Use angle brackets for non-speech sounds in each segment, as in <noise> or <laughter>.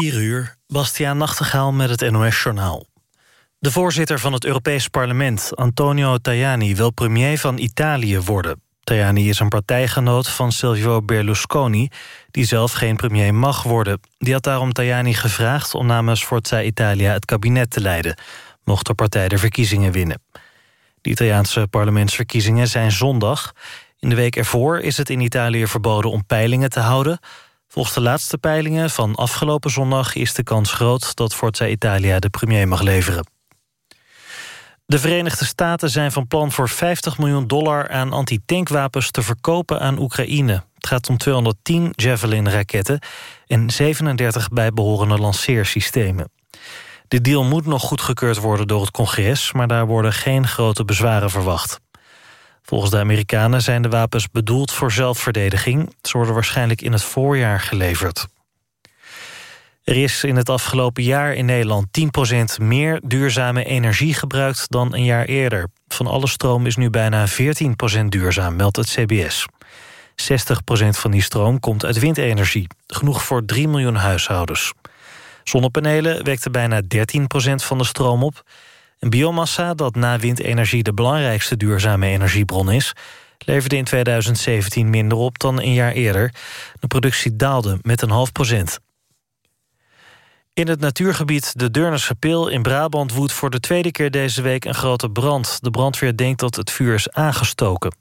4 uur, Bastiaan Nachtegaal met het NOS-journaal. De voorzitter van het Europees Parlement, Antonio Tajani... wil premier van Italië worden. Tajani is een partijgenoot van Silvio Berlusconi... die zelf geen premier mag worden. Die had daarom Tajani gevraagd om namens Forza Italia... het kabinet te leiden, mocht de partij de verkiezingen winnen. De Italiaanse parlementsverkiezingen zijn zondag. In de week ervoor is het in Italië verboden om peilingen te houden... Volgens de laatste peilingen van afgelopen zondag is de kans groot dat Forza Italia de premier mag leveren. De Verenigde Staten zijn van plan voor 50 miljoen dollar aan antitankwapens te verkopen aan Oekraïne. Het gaat om 210 Javelin-raketten en 37 bijbehorende lanceersystemen. De deal moet nog goedgekeurd worden door het congres... maar daar worden geen grote bezwaren verwacht. Volgens de Amerikanen zijn de wapens bedoeld voor zelfverdediging. Ze worden waarschijnlijk in het voorjaar geleverd. Er is in het afgelopen jaar in Nederland 10% meer duurzame energie gebruikt dan een jaar eerder. Van alle stroom is nu bijna 14% duurzaam, meldt het CBS. 60% van die stroom komt uit windenergie, genoeg voor 3 miljoen huishoudens. Zonnepanelen wekten bijna 13% van de stroom op biomassa, dat na windenergie de belangrijkste duurzame energiebron is... leverde in 2017 minder op dan een jaar eerder. De productie daalde met een half procent. In het natuurgebied de Deurnerse Pil in Brabant woedt voor de tweede keer deze week een grote brand. De brandweer denkt dat het vuur is aangestoken.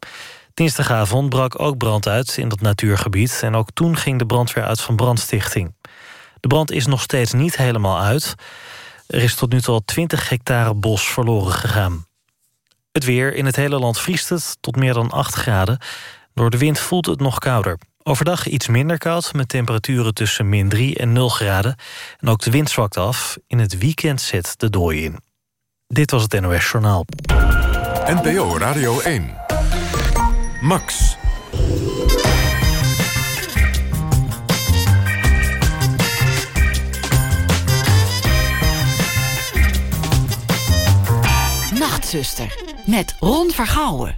Dinsdagavond brak ook brand uit in dat natuurgebied... en ook toen ging de brandweer uit van brandstichting. De brand is nog steeds niet helemaal uit. Er is tot nu toe al 20 hectare bos verloren gegaan. Het weer. In het hele land vriest het tot meer dan 8 graden. Door de wind voelt het nog kouder. Overdag iets minder koud, met temperaturen tussen min 3 en 0 graden. En ook de wind zwakt af. In het weekend zet de dooi in. Dit was het NOS Journaal. NPO Radio 1. Max. Nachtzuster met Ron Vergouwen.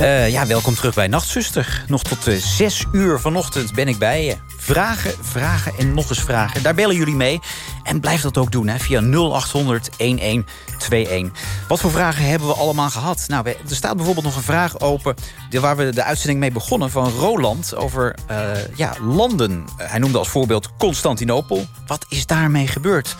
Uh, ja, welkom terug bij Nachtzuster. Nog tot uh, zes uur vanochtend ben ik bij je. Vragen, vragen en nog eens vragen. Daar bellen jullie mee. En blijf dat ook doen hè, via 0800 1121. Wat voor vragen hebben we allemaal gehad? Nou, er staat bijvoorbeeld nog een vraag open... waar we de uitzending mee begonnen van Roland... over uh, ja, landen. hij noemde als voorbeeld Constantinopel. Wat is daarmee gebeurd?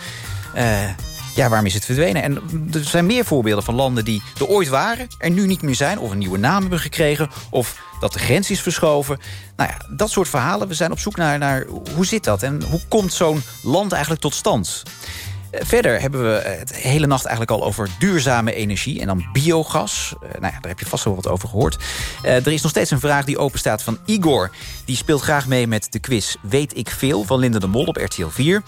Ja, waarom is het verdwenen? En er zijn meer voorbeelden van landen die er ooit waren... er nu niet meer zijn, of een nieuwe naam hebben gekregen... of dat de grens is verschoven. Nou ja, dat soort verhalen. We zijn op zoek naar, naar hoe zit dat? En hoe komt zo'n land eigenlijk tot stand? Eh, verder hebben we het hele nacht eigenlijk al over duurzame energie... en dan biogas. Uh, nou ja, daar heb je vast wel wat over gehoord. Uh, er is nog steeds een vraag die openstaat van Igor. Die speelt graag mee met de quiz Weet ik veel van Linda de Mol op RTL 4.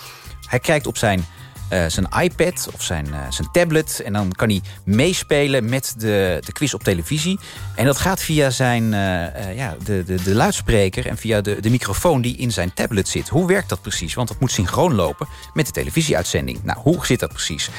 Hij kijkt op zijn uh, zijn iPad of zijn, uh, zijn tablet. En dan kan hij meespelen met de, de quiz op televisie. En dat gaat via zijn, uh, ja, de, de, de luidspreker en via de, de microfoon die in zijn tablet zit. Hoe werkt dat precies? Want dat moet synchroon lopen met de televisieuitzending. Nou, hoe zit dat precies?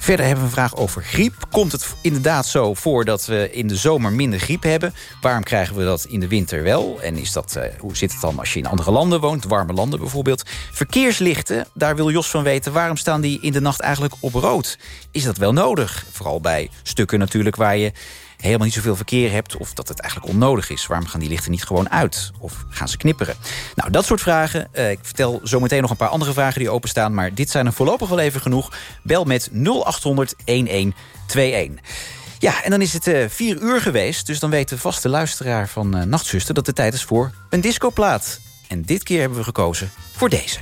Verder hebben we een vraag over griep. Komt het inderdaad zo voor dat we in de zomer minder griep hebben? Waarom krijgen we dat in de winter wel? En is dat, uh, hoe zit het dan als je in andere landen woont? Warme landen bijvoorbeeld. Verkeerslichten, daar wil Jos van weten... waarom staan die in de nacht eigenlijk op rood? Is dat wel nodig? Vooral bij stukken natuurlijk waar je helemaal niet zoveel verkeer hebt... of dat het eigenlijk onnodig is. Waarom gaan die lichten niet gewoon uit? Of gaan ze knipperen? Nou, dat soort vragen. Uh, ik vertel zometeen nog een paar andere vragen die openstaan... maar dit zijn er voorlopig wel even genoeg. Bel met 0800 1121. Ja, en dan is het uh, vier uur geweest. Dus dan weet de vaste luisteraar van uh, Nachtzuster... dat het tijd is voor een discoplaat. En dit keer hebben we gekozen voor deze.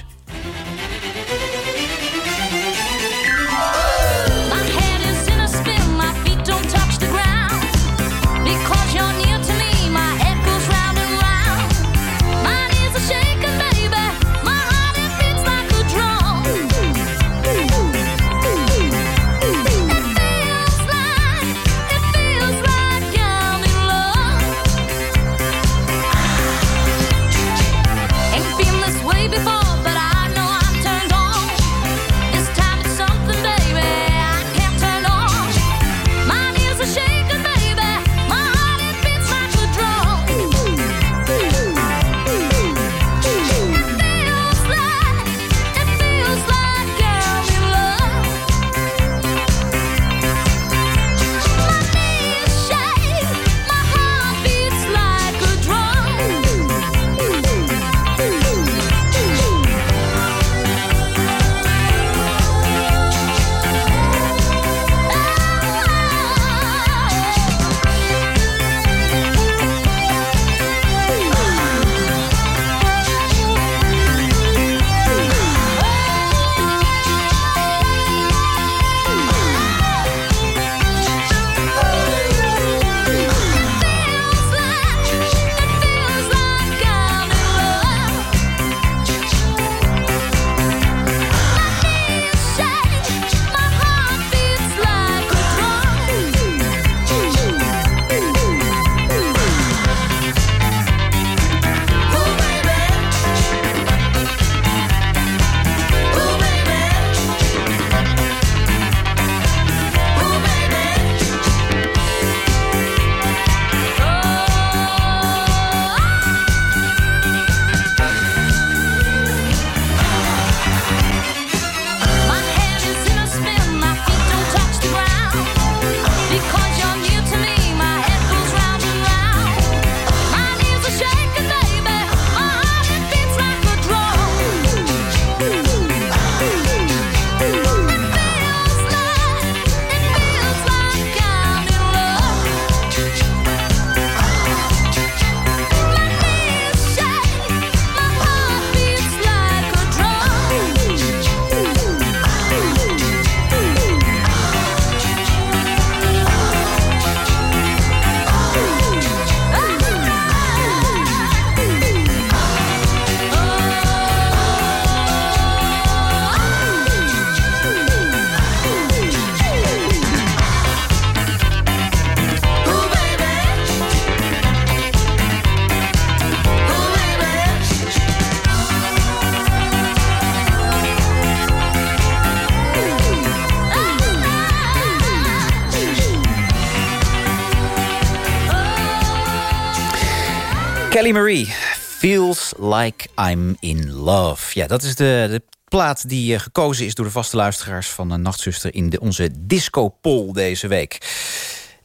Kelly Marie, Feels Like I'm in Love. Ja, dat is de, de plaat die uh, gekozen is door de vaste luisteraars... van de Nachtzuster in de, onze disco-poll deze week.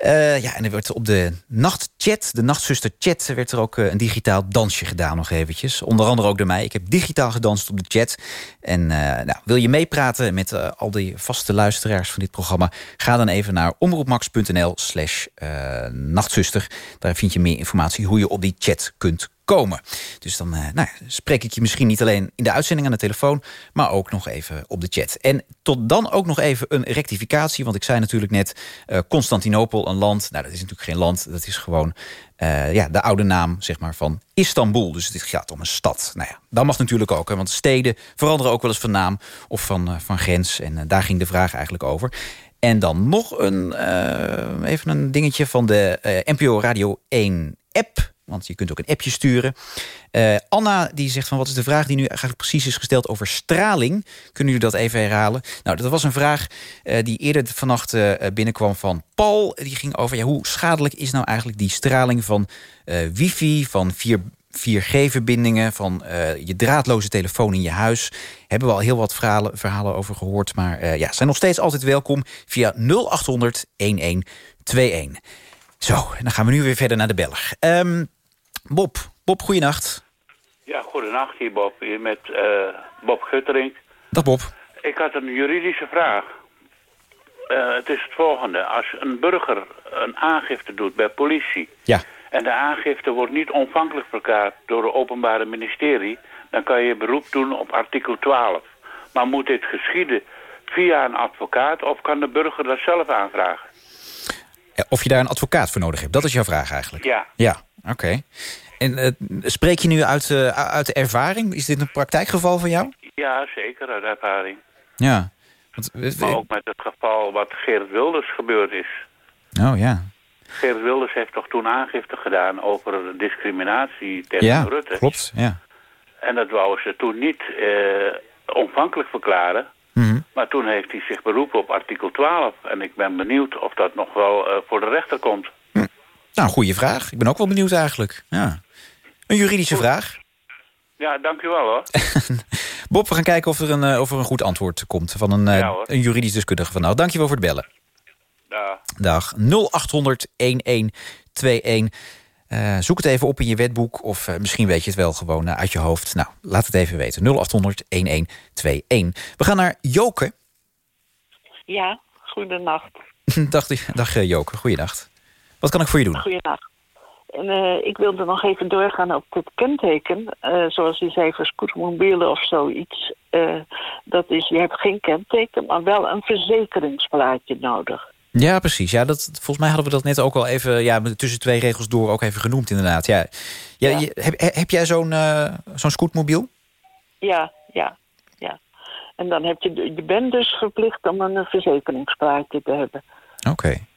Uh, ja, en er werd op de nachtchat, de nachtzuster chat... werd er ook uh, een digitaal dansje gedaan nog eventjes. Onder andere ook door mij. Ik heb digitaal gedanst op de chat. En uh, nou, wil je meepraten met al die vaste luisteraars van dit programma... ga dan even naar omroepmax.nl slash nachtzuster. Daar vind je meer informatie hoe je op die chat kunt komen. Dus dan uh, nou, spreek ik je misschien niet alleen in de uitzending aan de telefoon... maar ook nog even op de chat. En tot dan ook nog even een rectificatie. Want ik zei natuurlijk net uh, Constantinopel, een land. Nou, dat is natuurlijk geen land. Dat is gewoon uh, ja, de oude naam zeg maar, van Istanbul. Dus het gaat om een stad. Nou ja, dat mag natuurlijk ook. Want steden veranderen ook wel eens van naam of van, van grens. En daar ging de vraag eigenlijk over. En dan nog een, even een dingetje van de NPO Radio 1 app... Want je kunt ook een appje sturen. Uh, Anna die zegt van wat is de vraag die nu eigenlijk precies is gesteld over straling. Kunnen jullie dat even herhalen? Nou, dat was een vraag uh, die eerder vannacht uh, binnenkwam van Paul. Die ging over ja, hoe schadelijk is nou eigenlijk die straling van wifi, van 4 4G-verbindingen, van je draadloze telefoon in je huis. Hebben we al heel wat verhalen, verhalen over gehoord. Maar ja, zijn nog steeds altijd welkom via 0800 1121. Zo, dan gaan we nu weer verder naar de Belg. Um, Bob, Bob, goeienacht. Ja, goedenacht hier Bob, hier met uh, Bob Guttering. Dag Bob. Ik had een juridische vraag. Uh, het is het volgende. Als een burger een aangifte doet bij politie... Ja. en de aangifte wordt niet onafhankelijk verklaard door het openbare ministerie... dan kan je beroep doen op artikel 12. Maar moet dit geschieden via een advocaat of kan de burger dat zelf aanvragen? Of je daar een advocaat voor nodig hebt. Dat is jouw vraag eigenlijk. Ja. Ja, oké. Okay. En uh, spreek je nu uit, uh, uit ervaring? Is dit een praktijkgeval van jou? Ja, zeker uit ervaring. Ja. Want, maar ook met het geval wat Geert Wilders gebeurd is. Oh ja. Geert Wilders heeft toch toen aangifte gedaan over discriminatie tegen ja, Rutte. klopt. Ja. En dat wou ze toen niet uh, onafhankelijk verklaren. Mm -hmm. Maar toen heeft hij zich beroepen op artikel 12. En ik ben benieuwd of dat nog wel uh, voor de rechter komt. Nou, goede vraag. Ik ben ook wel benieuwd eigenlijk. Ja. Een juridische Goed. vraag. Ja, dank u wel hoor. <laughs> Bob, we gaan kijken of er een, uh, of er een goed antwoord komt van een, ja, een juridisch deskundige van nou. Dankjewel voor het bellen. Ja. Dag. 0800 1121. Uh, zoek het even op in je wetboek of uh, misschien weet je het wel gewoon uh, uit je hoofd. Nou, laat het even weten. 0800 1121. We gaan naar Joke. Ja, goedenacht. <laughs> dag, dag Joke, goedenacht. Wat kan ik voor je doen? Goedenacht. En, uh, ik wilde nog even doorgaan op het kenteken. Uh, zoals u zei, voor scootmobielen of zoiets. Uh, dat is, je hebt geen kenteken, maar wel een verzekeringsplaatje nodig. Ja, precies. Ja, dat, volgens mij hadden we dat net ook al even... Ja, tussen twee regels door ook even genoemd inderdaad. Ja. Ja, Ja. Je, heb, heb jij zo'n zo'n scootmobiel? Ja, ja, ja. En dan heb je, je bent dus verplicht om een verzekeringsplaatje te hebben. Oké.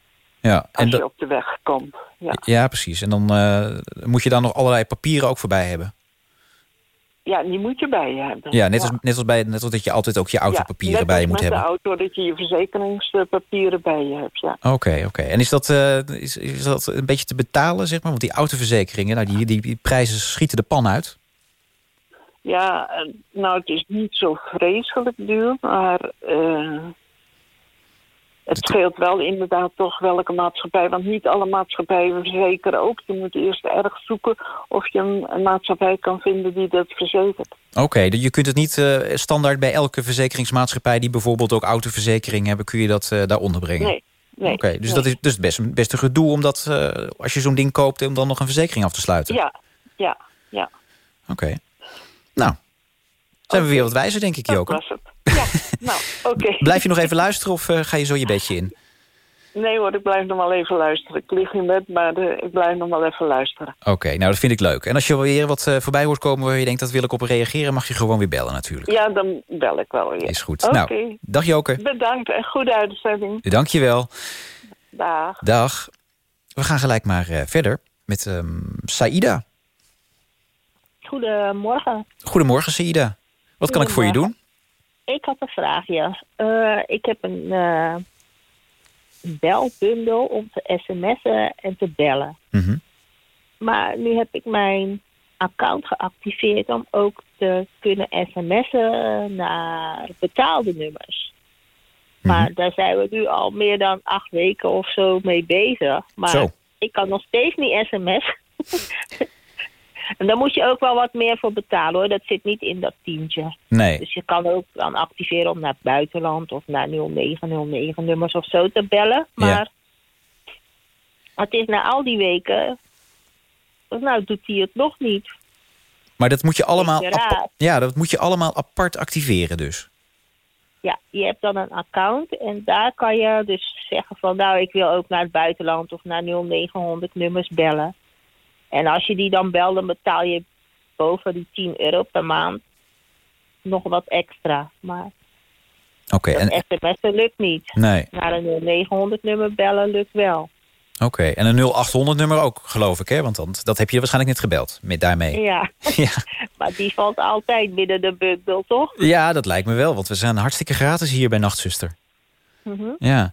Ja, Als en je dat- op de weg komt. Ja, ja, precies. En dan eh, moet je daar nog allerlei papieren ook voorbij hebben. ja die moet je bij je hebben. Ja, net, Als, net, als bij, net als dat je altijd ook je autopapieren Ja, bij je moet hebben. met de auto dat je je verzekeringspapieren bij je hebt, ja. Oké, oké. En is dat, eh, is, is dat een beetje te betalen, zeg maar? Want die autoverzekeringen, nou, die, die, die prijzen schieten de pan uit. Ja, eh, nou het is niet zo vreselijk duur, maar eh, het scheelt wel inderdaad toch welke maatschappij. Want niet alle maatschappijen verzekeren ook. Je moet eerst erg zoeken of je een, een maatschappij kan vinden die dat verzekert. Oké, je kunt het niet eh, standaard bij elke verzekeringsmaatschappij... die bijvoorbeeld ook autoverzekering hebben, kun je dat eh, daar onderbrengen? Nee, nee. Oké, dus nee. dat is dus best, een- best een gedoe om dat, eh, als je zo'n ding koopt... om dan nog een verzekering af te sluiten? Ja, ja, ja. Oké. Nou, zijn we weer wat wijzer, denk ik, Dat Joke. was het. Ja, nou, oké. <laughs> Blijf je nog even luisteren of eh, ga je zo je bedje in? Nee hoor, ik blijf nog wel even luisteren. Ik lig in bed, maar eh, ik blijf nog wel even luisteren. Oké, nou dat vind ik leuk. En als je weer wat eh, voorbij hoort komen waar je denkt... dat wil ik op reageren, mag je gewoon weer bellen natuurlijk. Ja, dan bel ik wel weer. Is goed. Oké, Nou, dag Joke. bedankt en goede uitzending. Dank je wel. Dag. Dag. We gaan gelijk maar eh, verder met ehm Saïda. Goedemorgen. Goedemorgen, Saïda. Wat kan ik voor je doen? Ik had een vraag, ja. Eh, ik heb een eh, belbundel om te sms'en en te bellen. Mhm. Maar nu heb ik mijn account geactiveerd om ook te kunnen sms'en naar betaalde nummers. Maar Mhm. daar zijn we nu al meer dan acht weken of zo mee bezig. Maar Zo. ik kan nog steeds niet sms. <laughs> en daar moet je ook wel wat meer voor betalen hoor. Dat zit niet in dat tientje. Nee. Dus je kan ook dan activeren om naar het buitenland of naar 0909 nummers of zo te bellen. Maar het is na al die weken, nou doet hij het nog niet. Maar dat moet je allemaal, ja, dat moet je allemaal apart activeren dus. Ja, je hebt dan een account en daar kan je dus zeggen van nou ik wil ook naar het buitenland of naar 0900 nummers bellen. En als je die dan belt, dan betaal je boven die 10 euro per maand nog wat extra. Maar Oké, dat en, sms'en lukt niet. nee. Naar een 0900 nummer bellen lukt wel. Oké, en een 0800 nummer ook, geloof ik, hè? Want dan, dat heb je waarschijnlijk net gebeld, met daarmee. Ja, Ja. <laughs> <laughs> maar die valt altijd binnen de bundel, toch? ja, dat lijkt me wel, want we zijn hartstikke gratis hier bij Nachtzuster. Mhm. Ja.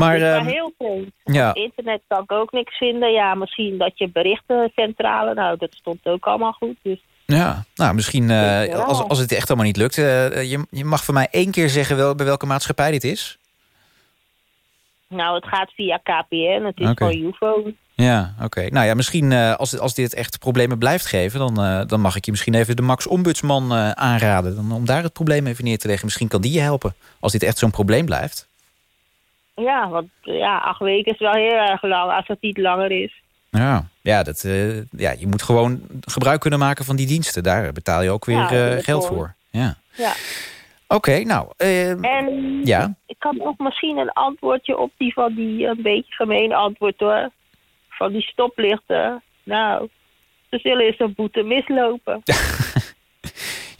Maar, Dus heel vreemd. ja, Op internet kan ik ook niks vinden. Ja, misschien dat je berichtencentrale, nou dat stond ook allemaal goed. Dus ja, nou, misschien eh, als, als het echt allemaal niet lukt... eh, je, je mag voor mij één keer zeggen wel, bij welke maatschappij dit is. nou, het gaat via KPN, het is Oké. voor UFO. Ja, oké. Nou ja, misschien eh, als, als dit echt problemen blijft geven... Dan, eh, dan mag ik je misschien even de Max Ombudsman eh, aanraden. Dan, om daar het probleem even neer te leggen. Misschien kan die je helpen. Als dit echt zo'n probleem blijft. Ja, want ja, acht weken is wel heel erg lang als het niet langer is. Ja, ja, dat, eh, ja je moet gewoon gebruik kunnen maken van die diensten. Daar betaal je ook weer Ja, eh, geld voor. Ja. Ja. Oké, nou... eh, En ja, ik had nog misschien een antwoordje op die van die een beetje gemeen antwoord hoor. Van die stoplichten. Nou, ze zullen eens een boete mislopen. <laughs>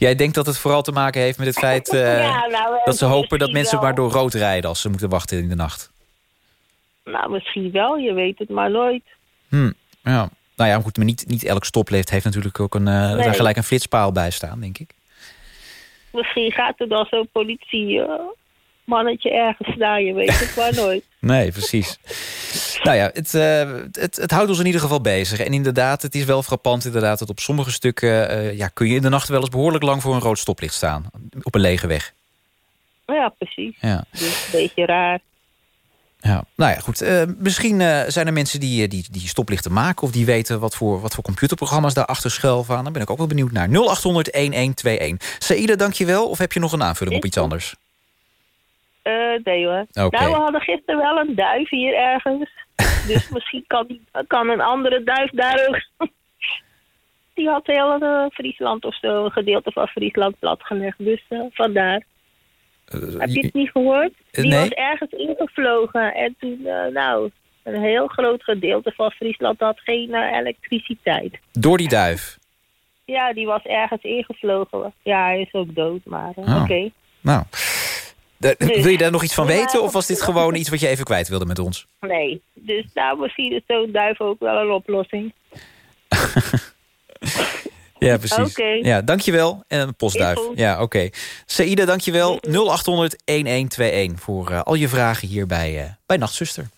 jij denkt dat het vooral te maken heeft met het feit... <laughs> eh, Ja, nou, eh, dat ze hopen dat mensen wel. maar door rood rijden... als ze moeten wachten in de nacht. Nou, misschien wel, je weet het maar nooit. Hm, ja. Nou ja, goed, maar niet, niet elk stoplicht heeft natuurlijk ook een, Nee. daar gelijk een flitspaal bij staan, denk ik. Misschien gaat er dan zo'n politiemannetje ergens je weet het maar nooit. <laughs> Nee, precies. nou ja, het, eh, het, het houdt ons in ieder geval bezig. En inderdaad, het is wel frappant inderdaad... dat op sommige stukken eh, ja, kun je in de nacht wel eens behoorlijk lang... voor een rood stoplicht staan. Op een lege weg. Ja, precies. Ja. Dus een beetje raar. Ja, nou ja, goed. eh, misschien zijn er mensen die, die, die stoplichten maken... of die weten wat voor, wat voor computerprogramma's daarachter schuilven. Daar ben ik ook wel benieuwd naar. 0800-1121. Saïda, dank je wel. Of heb je nog een aanvulling op iets anders? Eh, nee hoor. Nou, we hadden gisteren wel een duif hier ergens. <laughs> dus misschien kan, kan een andere duif daar ook... <laughs> Die had heel eh, Friesland of zo, een gedeelte van Friesland platgelegd. Dus eh, vandaar. Heb je het niet gehoord? Eh, Die nee. was ergens ingevlogen. En toen, nou, een heel groot gedeelte van Friesland had geen elektriciteit. Door die duif. Ja, die was ergens ingevlogen. Ja, hij is ook dood, maar Oh. oké. Nou, Dus- wil je daar nog iets van Ja. weten? Of was dit gewoon iets wat je even kwijt wilde met ons? Nee, dus nou, misschien is zo'n duif ook wel een oplossing. <laughs> Ja, precies. Oké. Ja, dankjewel. En een postduif. Ja, oké. Saïda, dankjewel. 0800-1121 voor eh, al je vragen hier bij, eh, bij Nachtzuster.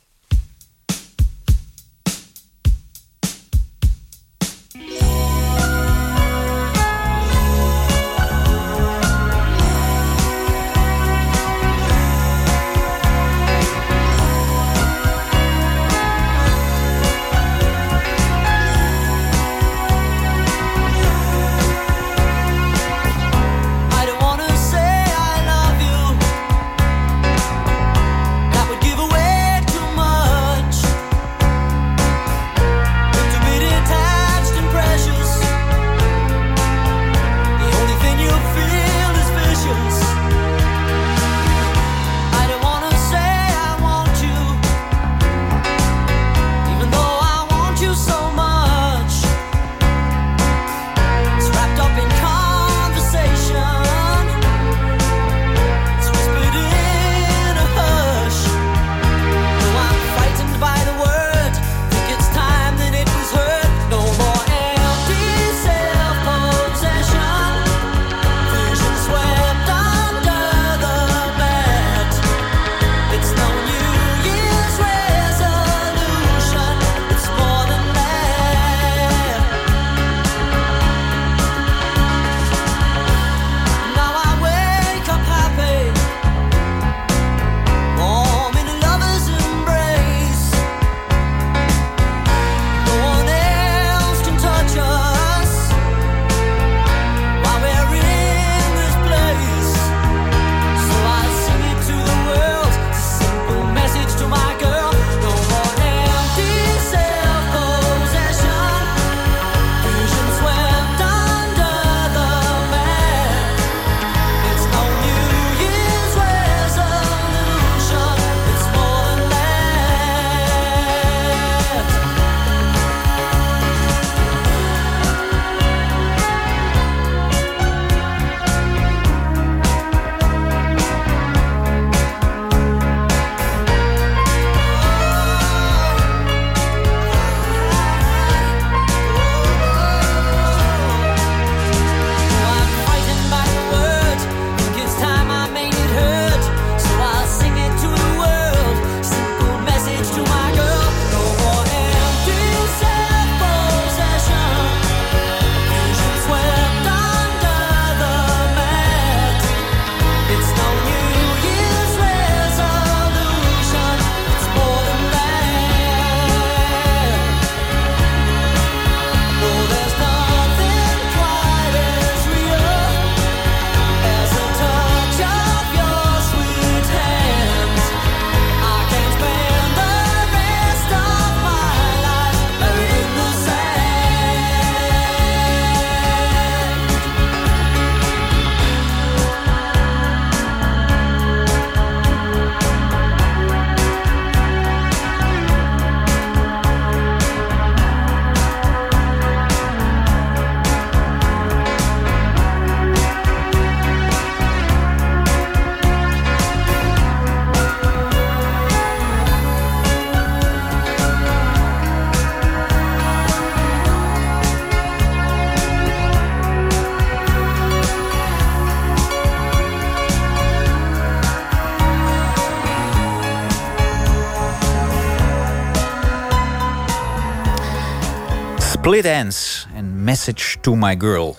Split Ends en Message to My Girl.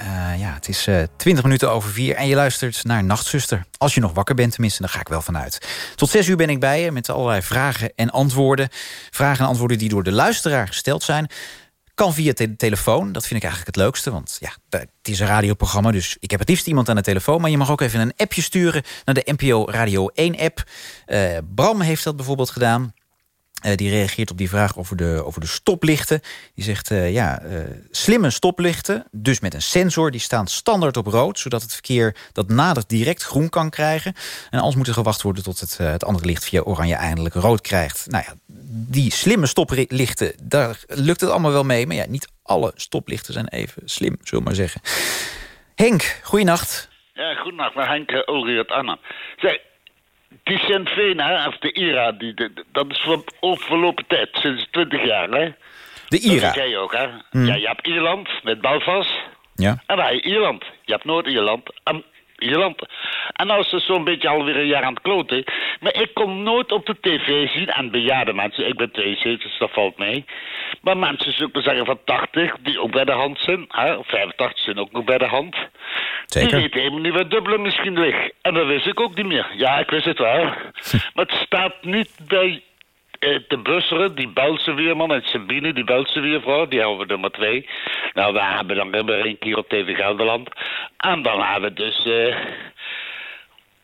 Uh, ja, het is uh, 20 minuten over vier en je luistert naar Nachtzuster. Als je nog wakker bent tenminste, dan ga ik wel vanuit. Tot zes uur ben ik bij je met allerlei vragen en antwoorden. Vragen en antwoorden die door de luisteraar gesteld zijn. Kan via de telefoon, dat vind ik eigenlijk het leukste. Want ja, het is een radioprogramma, dus ik heb het liefst iemand aan de telefoon. Maar je mag ook even een appje sturen naar de NPO Radio 1-app. Uh, Bram heeft dat bijvoorbeeld gedaan. Uh, die reageert op die vraag over de, over de stoplichten. Die zegt, uh, ja, uh, slimme stoplichten, dus met een sensor... die staan standaard op rood, zodat het verkeer dat nadert direct groen kan krijgen. En anders moet er gewacht worden tot het, het andere licht via oranje eindelijk rood krijgt. Nou ja, die slimme stoplichten, daar lukt het allemaal wel mee. Maar ja, niet alle stoplichten zijn even slim, zullen we maar zeggen. Henk, goeienacht. Ja, goedenacht, Henk Ulrich Anna. Zeg, die Sint Veen, hè, of de IRA, die, dat is voor overlopen tijd, sinds 20 jaar, hè? De IRA? Dat ken je ook, hè? Hmm. Ja, je hebt Ierland met Belfast. Ja. En wij Ierland. Je hebt Noord-Ierland en Ierland. En is het zo'n beetje alweer een jaar aan het kloten. Maar ik kom nooit op de tv zien, en bejaarde mensen, ik ben 72, dus dat valt mee. Maar mensen zoeken zeggen van 80, die ook bij de hand zijn. Hè? 85 zijn ook nog bij de hand. Zeker. Die weten helemaal niet waar Dublin misschien ligt. En dat wist ik ook niet meer. Ja, ik wist het wel. <laughs> maar het staat niet bij de busseren, die Belgische weerman en Sabine, die Belgische weervrouw, die hebben we nummer twee. Nou, we hebben dan weer een keer op TV Gelderland. En dan hebben we dus uh,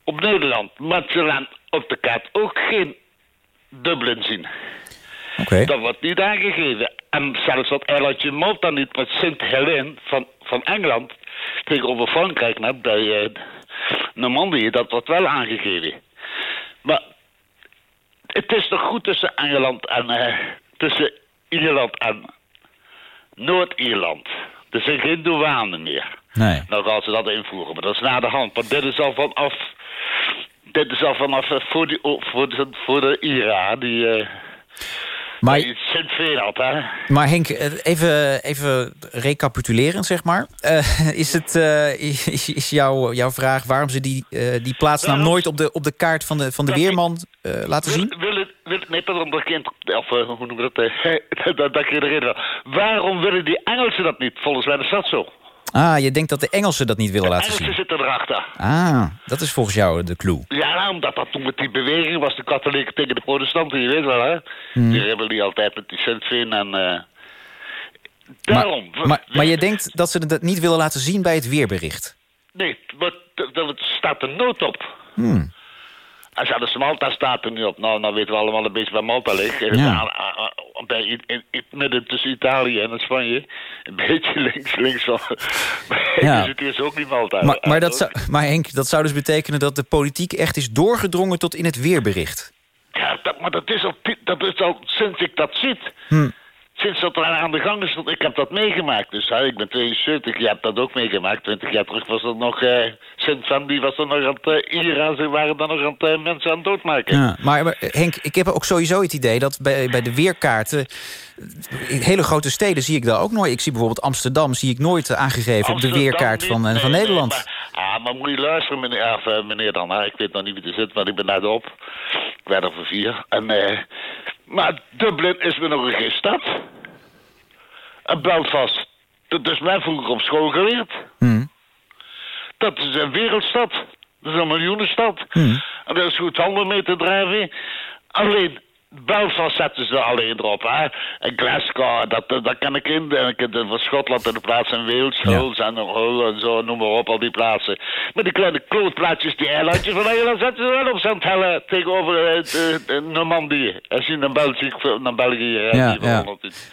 op Nederland, maar ze laten op de kaart ook geen Dublin zien. Okay. Dat wordt niet aangegeven. En zelfs dat eilandje Malta niet, met Sint Helene van, van Engeland tegenover Frankrijk net bij uh, Normandië, dat wordt wel aangegeven. Maar het is toch goed tussen Engeland en uh, tussen Ierland en Noord-Ierland. Er zijn geen douane meer. Nee. Nou gaan ze dat invoeren, maar dat is na de hand. Want dit is al vanaf. Dit is al vanaf uh, voor, die, voor, de, voor de IRA, die. Uh, maar, Sint Veerland, hè? Maar Henk, even, even recapitulerend, zeg maar. Uh, <laughs> is, het, uh, is, is jouw, jouw vraag waarom ze die, uh, die plaatsnaam nou, nooit op de, op de kaart van de, van de weerman laten wil, zien? Wil, wil, nee, pardon, dat kind, of hoe noem je <laughs> dat? dat, dat reden Waarom willen die Engelsen dat niet? Volgens mij is dat zo. Ah, je denkt dat de Engelsen dat niet willen de laten Engelsen zien? zitten erachter. Ah, dat is volgens jou de clue. Ja, nou, omdat dat toen met die beweging was, de katholieken tegen de protestanten, je weet wel, hè? Hmm. Die hebben die altijd met die Sint Veen en... Uh, daarom. Maar, maar, maar, je denkt dat ze het niet willen laten zien bij het weerbericht? Nee, maar dat staat er nood op. Hmm. En zelfs Malta staat er nu op. Nou, nou weten we allemaal een beetje waar Malta ligt. Ja. Bij, in, in, in, midden tussen Italië en Spanje. Een <laughs> beetje links, links van. <laughs> Ja. dus het is ook niet Malta. Maar, maar, dat zou, maar Henk, dat zou dus betekenen dat de politiek echt is doorgedrongen tot in het weerbericht. Ja, dat, maar dat is, al, dat is al sinds ik dat zit. Hm. Sinds dat er aan de gang is, ik heb dat meegemaakt. Dus hè, ik ben 72, je hebt dat ook meegemaakt. 20 jaar terug was dat nog... Uh, Sint Van, die was er nog aan het... Uh, Ira, ze waren dan nog aan het uh, mensen aan het doodmaken. Ja, maar, maar, Henk, ik heb ook sowieso het idee dat bij, bij de weerkaarten... in hele grote steden zie ik dat ook nooit. Ik zie bijvoorbeeld Amsterdam, zie ik nooit aangegeven Amsterdam op de weerkaart niet, van, nee, van nee, Nederland. maar, ah, maar moet je luisteren, meneer, of, meneer dan. Hè? Ik weet nog niet wie er zit, maar ik ben net op. Ik werd er voor vier. En, maar Dublin is me nog geen stad. En Belfast, dat is mij vroeger op school geleerd. Hmm. Dat is een wereldstad. Dat is een miljoenenstad. Hmm. En daar is goed handel mee te drijven. Alleen, Belfast zetten ze alleen erop. Hè? En Glasgow, dat, dat kan ik in. En ik heb van Schotland en de plaats en Wales, Ja. En Hull en zo, noem maar op, al die plaatsen. Maar die kleine klootplaatjes, die eilandjes van Nederland zetten ze wel op zand hellen tegenover eh, de Normandië. Als je naar België, naar België eh, Ja.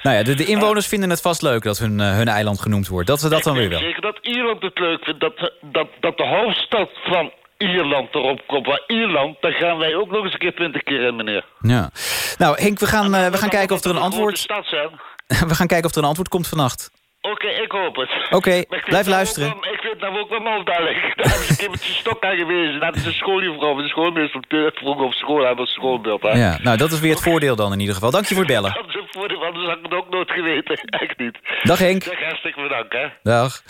Nou ja, de, de inwoners vinden het vast leuk dat hun, eh, hun eiland genoemd wordt. Dat ze dat dan weer wel. Zeker dat Ierland het leuk vindt. Dat, dat, dat de hoofdstad van Ierland erop komt. Maar Ierland, daar gaan wij ook nog eens een keer twintig keer in, meneer. Ja. Nou, Henk, we gaan, eh, we gaan kijken of er een antwoord... <laughs> We gaan kijken of er een antwoord komt vannacht. Oké, ik hoop het. Oké, ik blijf nou luisteren. wel- ik weet nou ook waar Malta ligt. <laughs> Daar een keer met zijn stok aan gewezen. Hebben ze een schooljuffrouw de de- vroeger op school hebben een schoolbeeld. Ja, nou, dat is weer het voordeel dan in ieder geval. Dank je voor het bellen. <laughs> Dat is een voordeel, anders had ik het ook nooit geweten. Echt niet. Dag Henk. Hartstikke bedankt, hè. Dag.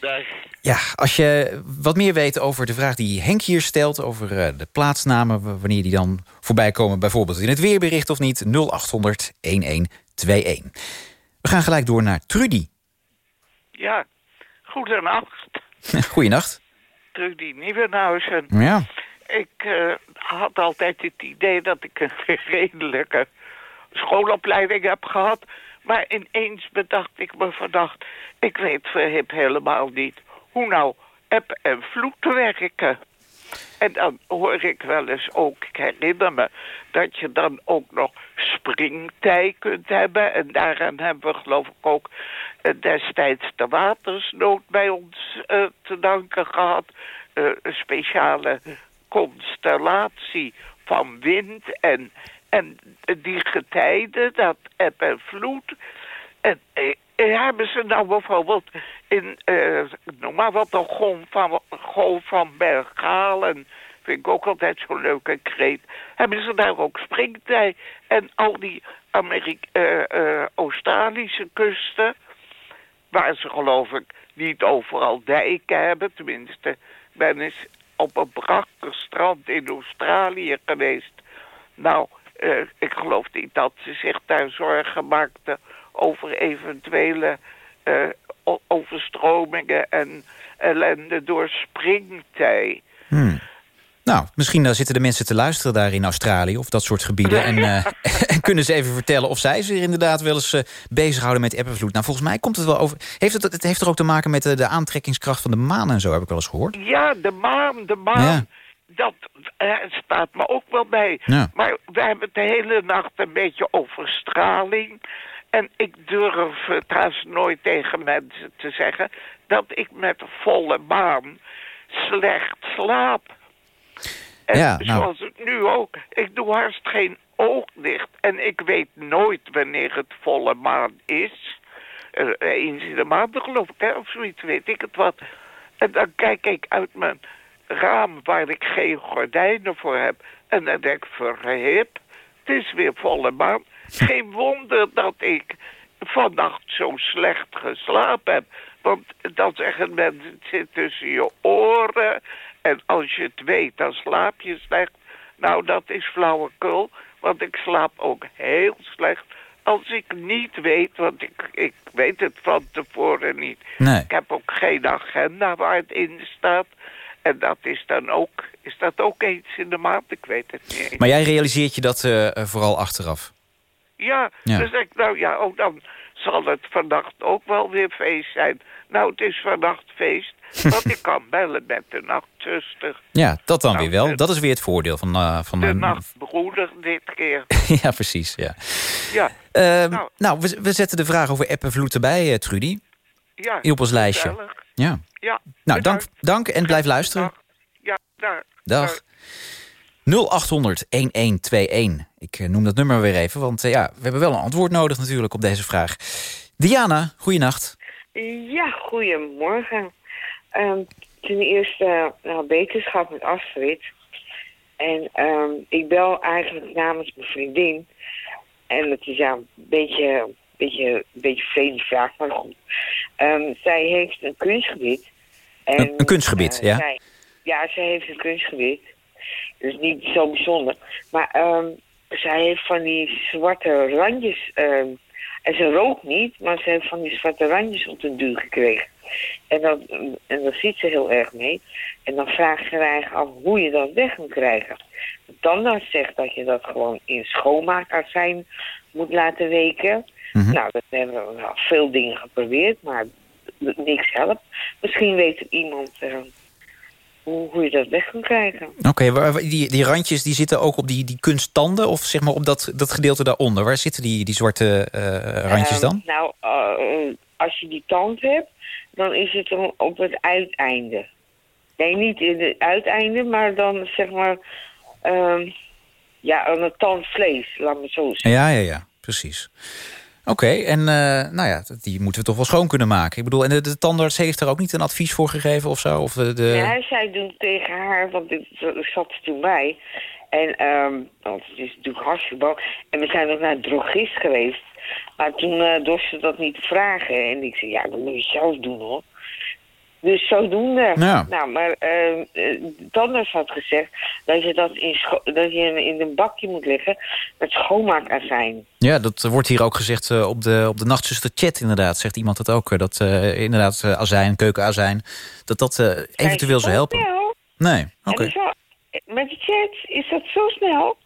Dag. Ja, als je wat meer weet over de vraag die Henk hier stelt... over eh, de plaatsnamen, wanneer die dan voorbij komen... bijvoorbeeld in het weerbericht of niet, 0800 1121. We gaan gelijk door naar Trudy. Ja, goedenacht. <laughs> Goeienacht. Trudy Nieuwenhuizen. Ja. Ik eh, had altijd het idee dat ik een <laughs> redelijke schoolopleiding heb gehad. Maar ineens bedacht ik me vannacht... ik weet verhip helemaal niet hoe nou eb en vloed werken. En dan hoor ik wel eens ook, ik herinner me... dat je dan ook nog springtij kunt hebben. En daaraan hebben we geloof ik ook eh, destijds de watersnood bij ons eh, te danken gehad. Eh, een speciale constellatie van wind en, en die getijden, dat eb en vloed. En eh, hebben ze nou bijvoorbeeld in, eh, wat, de golf van, golf van Bergalen... vind ik ook altijd zo'n leuke kreet. Hebben ze daar ook springtij en al die Amerika eh, eh, Australische kusten... waar ze geloof ik niet overal dijken hebben. Tenminste, ben eens op een prachtig strand in Australië geweest. Nou, eh, ik geloof niet dat ze zich daar zorgen maakten over eventuele eh, overstromingen en ellende door springtij. Hmm. Nou, misschien eh, zitten de mensen te luisteren daar in Australië... of dat soort gebieden. En, <laughs> eh, <laughs> en kunnen ze even vertellen of zij zich inderdaad wel eens eh, bezighouden met ebbenvloed. Nou, volgens mij komt het wel over... Heeft het, het heeft er ook te maken met de aantrekkingskracht van de maan en zo, heb ik wel eens gehoord. Ja, de maan, de maan. Ja. Dat eh, staat me ook wel bij. Ja. Maar we hebben het de hele nacht een beetje over straling. En ik durf het haast nooit tegen mensen te zeggen... dat ik met volle maan slecht slaap. En Ja, nou. zoals het nu ook. Ik doe haast geen oog dicht. En ik weet nooit wanneer het volle maan is. Eh, eens in de maand, geloof ik, hè, of zoiets, weet ik het wat. En dan kijk ik uit mijn raam waar ik geen gordijnen voor heb. En dan denk ik, verhip, het is weer volle maan. Geen wonder dat ik vannacht zo slecht geslapen heb. Want dan zeggen mensen, het zit tussen je oren. En als je het weet, dan slaap je slecht. Nou, dat is flauwekul. Want ik slaap ook heel slecht als ik niet weet, want ik, ik weet het van tevoren niet. Nee. Ik heb ook geen agenda waar het in staat. En dat is dan ook, is dat ook eens in de maand? Ik weet het niet. eens. Maar jij realiseert je dat eh, eh, vooral achteraf. Ja, Ja. dus ik, nou ja, ook dan zal het vannacht ook wel weer feest zijn. Nou, het is vannacht feest, want <laughs> ik kan bellen met de nachtzuster. Ja, dat dan Nou, weer wel. de- Dat is weer het voordeel van... eh, van De een- nachtbroeder dit keer. <laughs> ja, precies. Ja. Ja, Ehm, Nou. nou, we, we zetten de vraag over app en vloed erbij, Trudy. ja. Op ons lijstje. gezellig. Ja. Ja, Nou, dank, dank en blijf luisteren. Dag. Ja, daar. Dag. 0800 1121. Ik eh, noem dat nummer weer even, want eh, ja, we hebben wel een antwoord nodig natuurlijk op deze vraag. Diana, goeienacht. Ja, goedemorgen. Ehm, ten eerste, nou, beterschap met Astrid. En ehm, ik bel eigenlijk namens mijn vriendin. En het is ja een beetje, beetje, een beetje een vreemde vraag, maar goed. Ehm, zij heeft een kunstgebied. En, Een- een kunstgebied, eh, ja. zij- ja, zij heeft een kunstgebied. Dus niet zo bijzonder. Maar ehm, zij heeft van die zwarte randjes. ehm, en ze rookt niet, maar ze heeft van die zwarte randjes op de duur gekregen. En, dat, en daar ziet ze heel erg mee. En dan vraag je je eigenlijk af hoe je dat weg moet krijgen. De tandarts zegt dat je dat gewoon in schoonmaakazijn moet laten weken. Mhm. Nou, dat hebben we wel veel dingen geprobeerd, maar niks helpt. Misschien weet er iemand eh, hoe, hoe je dat weg kan krijgen. Oké, die, die randjes die zitten ook op die, die kunsttanden... of zeg maar op dat, dat gedeelte daaronder? Waar zitten die, die zwarte eh, randjes dan? Ehm, nou, eh, als je die tand hebt, dan is het dan op het uiteinde. Nee, niet in het uiteinde, maar dan zeg maar... ehm, ja, aan het tandvlees, laat me zo zeggen. Ja, ja, ja, precies. Oké, en eh, nou ja, die moeten we toch wel schoon kunnen maken. Ik bedoel, en de, tandarts heeft er ook niet een advies voor gegeven of zo? Of de, de... Ja, zij doen tegen haar, want ik zat toen bij. En ehm want het is natuurlijk hartstikke bang. En we zijn ook naar een drogist geweest. Maar toen eh dorst ze dat niet vragen. En ik zei, ja, dat moet je zelf doen hoor. Dus zodoende. Ja. Nou, maar eh eh, tandarts had gezegd dat je dat in, dat je in een bakje moet leggen met schoonmaakazijn. Ja, dat wordt hier ook gezegd eh, op de, op de nachtzuster chat inderdaad. Zegt iemand dat ook. eh, Dat eh, inderdaad eh, azijn, keukenazijn, dat dat eh, eventueel zou helpen. Snel. Nee, oké. Zo- met de chat is dat zo snel?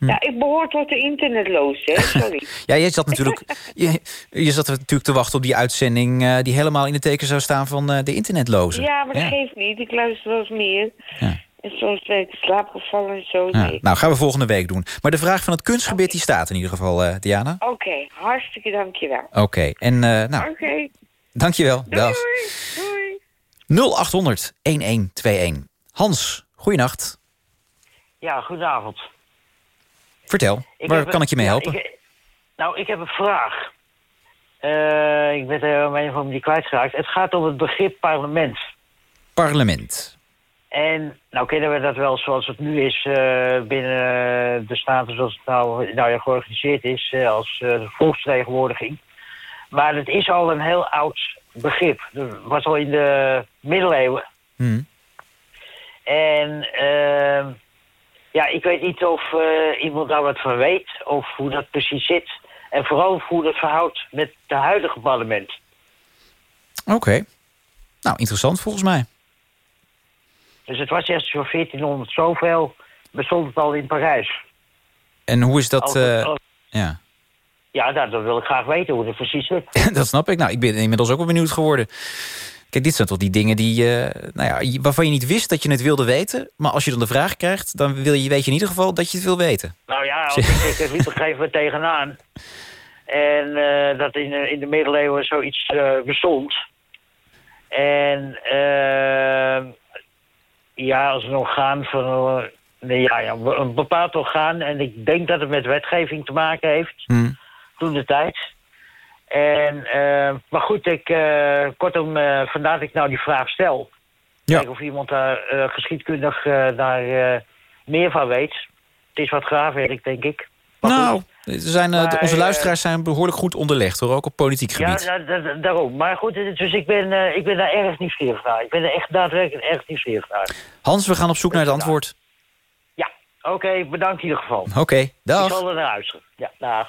Hm. Ja, ik behoor tot de internetloos, hè? <laughs> Sorry. Ja, je zat natuurlijk je, je zat natuurlijk te wachten op die uitzending... eh, die helemaal in het teken zou staan van eh, de internetlozen. ja, maar dat Ja. geeft niet. Ik luister wel eens meer. Ja. En soms ben ik in slaap gevallen en zo. Ja. Nou, gaan we volgende week doen. Maar de vraag van het kunstgebied die staat in ieder geval, eh, Diana. Oké, hartstikke dankjewel. Oké, en eh, nou, Oké, dankjewel. Dag. doei. doei. 0800 1121. Hans, goeienacht. Ja, goedenavond. Vertel, waar heb- kan ik je mee helpen? ik- nou, ik heb een vraag. Eh, ik ben er om een of andere manier kwijtgeraakt. Het gaat om het begrip parlement. Parlement. En nou kennen we dat wel zoals het nu is eh, binnen de Staten, zoals het nou, nou ja, georganiseerd is eh, als eh, volksvertegenwoordiging. Maar het is al een heel oud begrip. Dat was al in de middeleeuwen. Hm. En ehm, ja, ik weet niet of eh, iemand daar wat van weet, of hoe dat precies zit. En vooral hoe dat verhoudt met het huidige parlement. Oké. Nou, interessant volgens mij. Dus het was eerst zo'n 1400 zoveel, bestond het al in Parijs. En hoe is dat... Als eh, als- ja. ja, nou, dan wil ik graag weten hoe het precies zit. <laughs> dat snap ik. Nou, ik ben inmiddels ook wel benieuwd geworden. Kijk, dit zijn toch die dingen die, eh, nou ja, waarvan je niet wist dat je het wilde weten. Maar als je dan de vraag krijgt, dan wil je, weet je in ieder geval dat je het wil weten. Nou ja, als ik, ik liep er gegeven tegenaan. En eh, dat in, de- in de middeleeuwen zoiets eh, bestond. En eh, ja, als een orgaan van... eh, nee, ja, ja, een bepaald orgaan. En ik denk dat het met wetgeving te maken heeft. Hm. Toen de tijd. En, eh, maar goed, ik, eh, kortom, eh, vandaar dat ik nou die vraag stel. Ja. Kijken of iemand daar geschiedkundig daar meer van weet. Het is wat graafwerk, denk ik. Maar nou, goed. zijn, Maar, onze luisteraars zijn behoorlijk goed onderlegd, hoor. Ook op politiek Ja, gebied. da- da- daarom. Maar goed, dus ik ben, ik ben daar erg nieuwsgierig naar. Ik ben er echt daadwerkelijk erg nieuwsgierig naar. Hans, we gaan op zoek naar het antwoord. Ja, oké, bedankt in ieder geval. Oké, Ik dag. zal er naar luisteren. Ja, dag.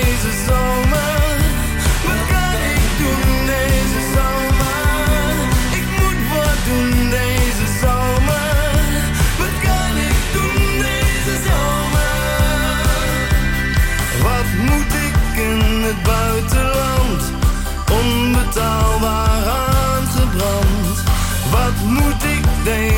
moet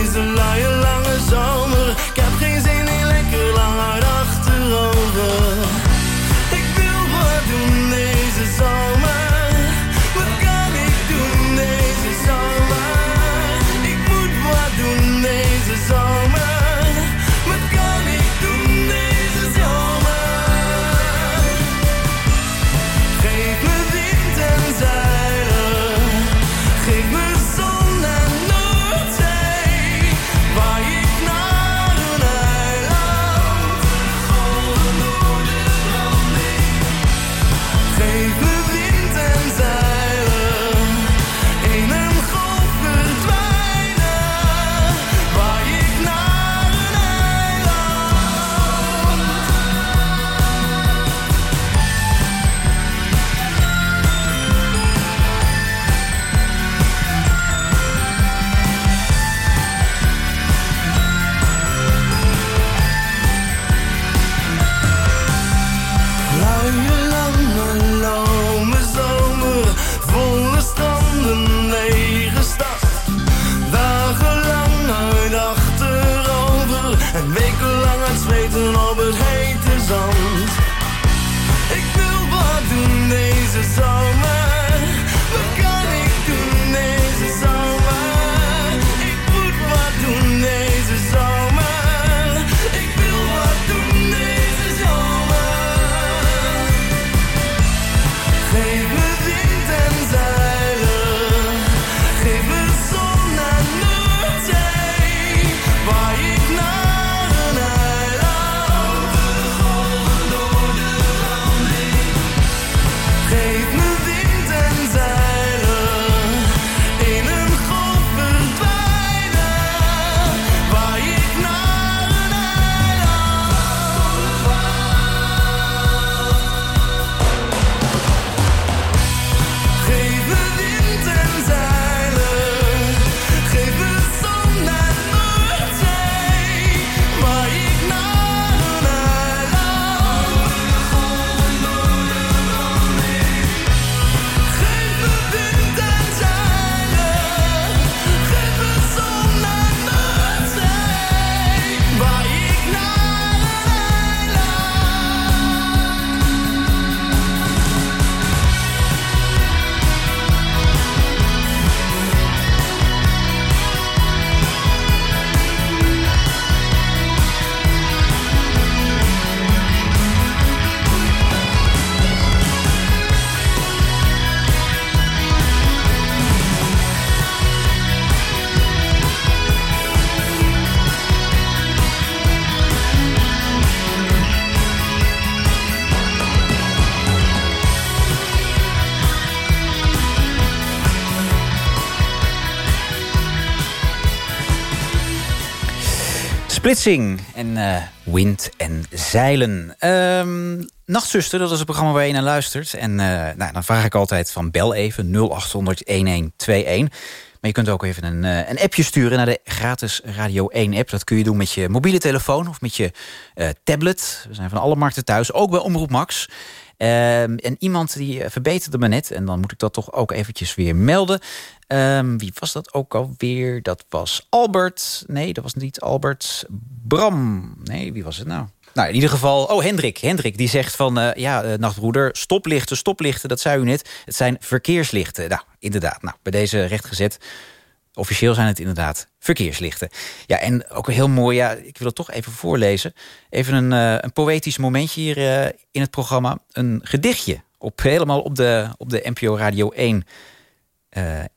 En eh, wind en zeilen. Nachtzuster, dat is het programma waar je naar luistert. En eh, nou, dan vraag ik altijd van bel even 0800 1121. Maar je kunt ook even een, eh, een appje sturen naar de gratis Radio 1 app. Dat kun je doen met je mobiele telefoon of met je tablet. We zijn van alle markten thuis, ook bij Omroep Max. Ehm, en iemand die verbeterde me net, en dan moet ik dat toch ook eventjes weer melden. Ehm, wie was dat ook alweer? Dat was Albert. Nee, dat was niet Albert. Bram. Nee, wie was het nou? Nou, in ieder geval... Oh, Hendrik. Hendrik, die zegt van... eh, ja, eh, nachtbroeder, stoplichten, stoplichten, dat zei u net. Het zijn verkeerslichten. Nou, inderdaad. Nou, bij deze rechtgezet... Officieel zijn het inderdaad verkeerslichten. Ja, en ook heel mooi, ja, ik wil het toch even voorlezen. Even een, eh, een poëtisch momentje hier in het programma. Een gedichtje, op, helemaal op de, op de NPO Radio 1 eh,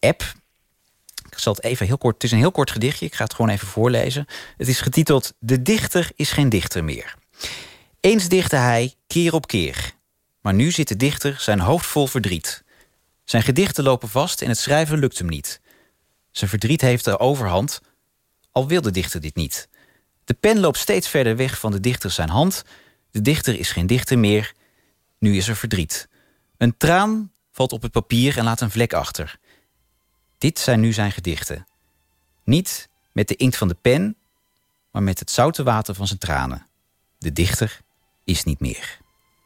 app. Ik zal het even heel kort, het is een heel kort gedichtje, ik ga het gewoon even voorlezen. Het is getiteld De dichter is geen dichter meer. Eens dichtte hij keer op keer. Maar nu zit de dichter zijn hoofd vol verdriet. Zijn gedichten lopen vast en het schrijven lukt hem niet. Zijn verdriet heeft de overhand, al wil de dichter dit niet. De pen loopt steeds verder weg van de dichter zijn hand. De dichter is geen dichter meer. Nu is er verdriet. Een traan valt op het papier en laat een vlek achter. Dit zijn nu zijn gedichten. Niet met de inkt van de pen, maar met het zoute water van zijn tranen. De dichter is niet meer.